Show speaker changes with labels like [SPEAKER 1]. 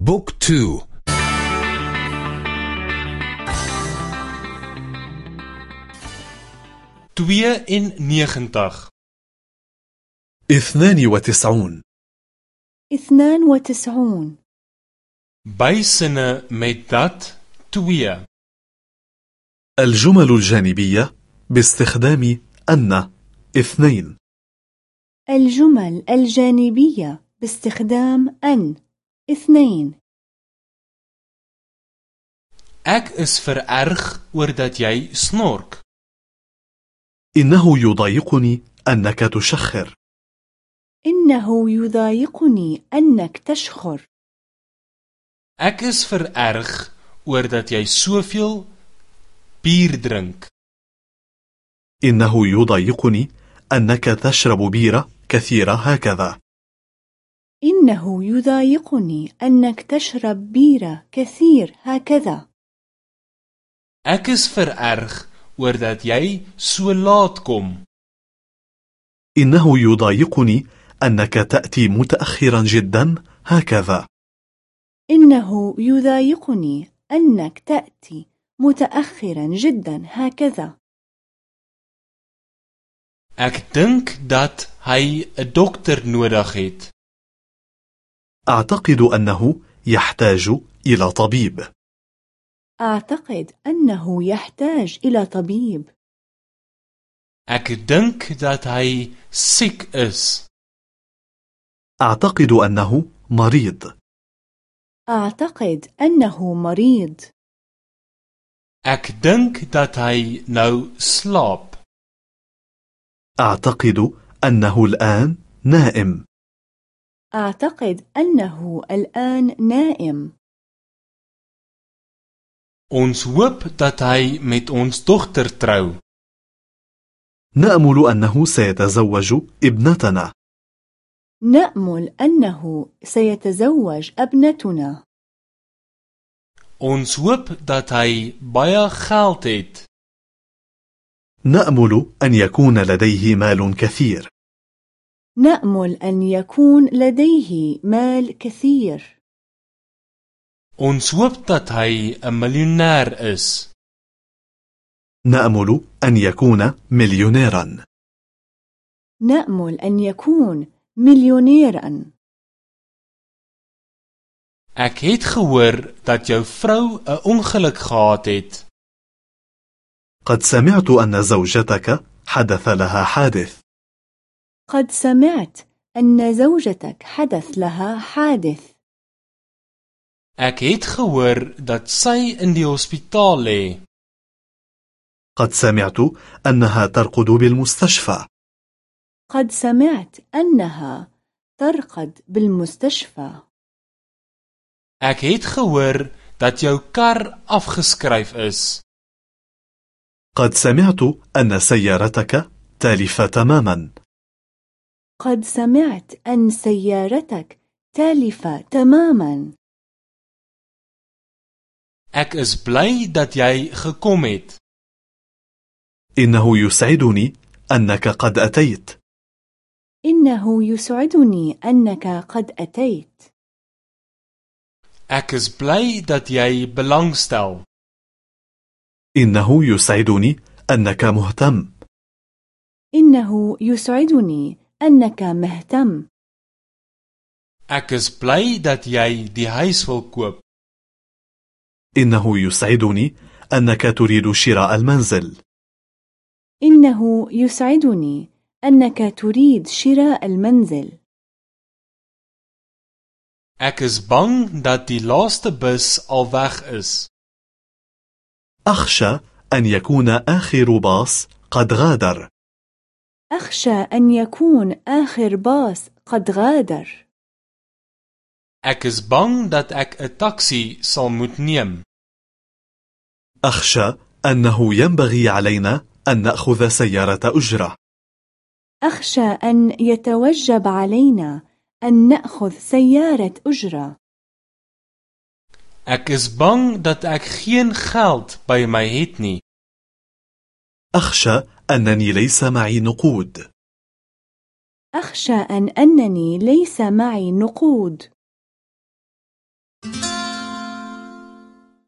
[SPEAKER 1] book two.
[SPEAKER 2] twee en negentig
[SPEAKER 3] اثنان وتسعون.
[SPEAKER 4] اثنان وتسعون.
[SPEAKER 2] bysinne met dat twee.
[SPEAKER 3] الجمل الجانبية باستخدام أن. اثنين.
[SPEAKER 4] الجمل الجانبية باستخدام أن. اثنين
[SPEAKER 2] Ek is vererg oor dat jy snork.
[SPEAKER 3] إنه يضايقني أنك تشخر
[SPEAKER 4] إنه يضايقني أنك تشخر
[SPEAKER 2] Ek is vererg oor dat jy soveel bier drink.
[SPEAKER 3] إنه يضايقني أنك تشرب بيرة كثيرة هكذا
[SPEAKER 4] إنه يضايقني أنك تشرب بيرة كثير هكذا
[SPEAKER 2] Ek is vererg oor dat jy so laat kom.
[SPEAKER 3] إنه يضايقني أنك تأتي متأخرا جدا هكذا
[SPEAKER 4] إنه يضايقني أنك تأتي متأخرا جدا هكذا
[SPEAKER 2] Ek dink dat hy 'n dokter nodig het.
[SPEAKER 3] أعتقد أنه يحتاج إلى طبيب.
[SPEAKER 4] أعتقد أنه يحتاج إلى طبيب.
[SPEAKER 2] Ek dink dat siek is.
[SPEAKER 3] أعتقد أنه مريض.
[SPEAKER 4] أعتقد أنه مريض.
[SPEAKER 2] Ek dink dat hy nou.
[SPEAKER 3] أعتقد أنه الآن نائم.
[SPEAKER 4] أعتقد أنه الآن نائم
[SPEAKER 2] Ons hoop dat hy met ons dogter trou.
[SPEAKER 3] نأمل أنه سيتزوج ابنتنا
[SPEAKER 4] نأمل أنه سيتزوج ابنتنا
[SPEAKER 2] Ons hoop dat hy baie geld het.
[SPEAKER 3] نأمل أن يكون لديه مال كثير
[SPEAKER 4] نأمل أن يكون لديه مال كثير
[SPEAKER 2] Ons hoop dat miljonair is.
[SPEAKER 3] نأمل أن يكون مليونيرا
[SPEAKER 4] نأمل أن يكون مليونيرا
[SPEAKER 2] Ek het gehoor dat jou vrou 'n ongeluk gehad het.
[SPEAKER 3] قد سمعت أن زوجتك حدث لها حادث
[SPEAKER 4] قد سمعت أن زوجتك حدث لها حادث
[SPEAKER 2] Ek het gehoor dat sy in die hospitaal lê.
[SPEAKER 3] قد سمعت أنها ترقد بالمستشفى
[SPEAKER 4] قد سمعت أنها ترقد بالمستشفى
[SPEAKER 2] Ek het gehoor dat jou kar afgeskryf is.
[SPEAKER 3] قد سمعت أن سيارتك تالفة تماما
[SPEAKER 4] قد سمعت أن سيارتك تالفة تماما
[SPEAKER 2] Ek is bly dat jy gekom het.
[SPEAKER 3] إنه يسعدني أنك قد أتيت
[SPEAKER 4] إنه يسعدني أنك قد أتيت
[SPEAKER 2] Ek is bly dat jy belangstel.
[SPEAKER 3] إنه يسعدني أنك مهتم
[SPEAKER 4] إنه يسعدني أنك مهتم
[SPEAKER 2] Ek is bly dat jy die huis wil koop.
[SPEAKER 3] إنه يسعدني أنك تريد شراء المنزل
[SPEAKER 4] إنه يسعدني أنك تريد شراء المنزل
[SPEAKER 2] Ek is bang dat die laaste bus al weg is.
[SPEAKER 3] أخشى أن يكون آخر باص قد غادر
[SPEAKER 4] أخشى أن يكون آخر باص قد غادر
[SPEAKER 2] Ek is bang dat ek 'n taxi sal moet neem.
[SPEAKER 3] أخشى أنه ينبغي علينا أن نأخذ سيارة أجرة
[SPEAKER 4] أخشى أن يتوجب علينا أن نأخذ سيارة أجرة
[SPEAKER 2] Ek is bang dat ek geen geld by my het nie.
[SPEAKER 3] أخشى أنني ليس معي نقود.
[SPEAKER 4] أخشى أن أنني ليس معي نقود.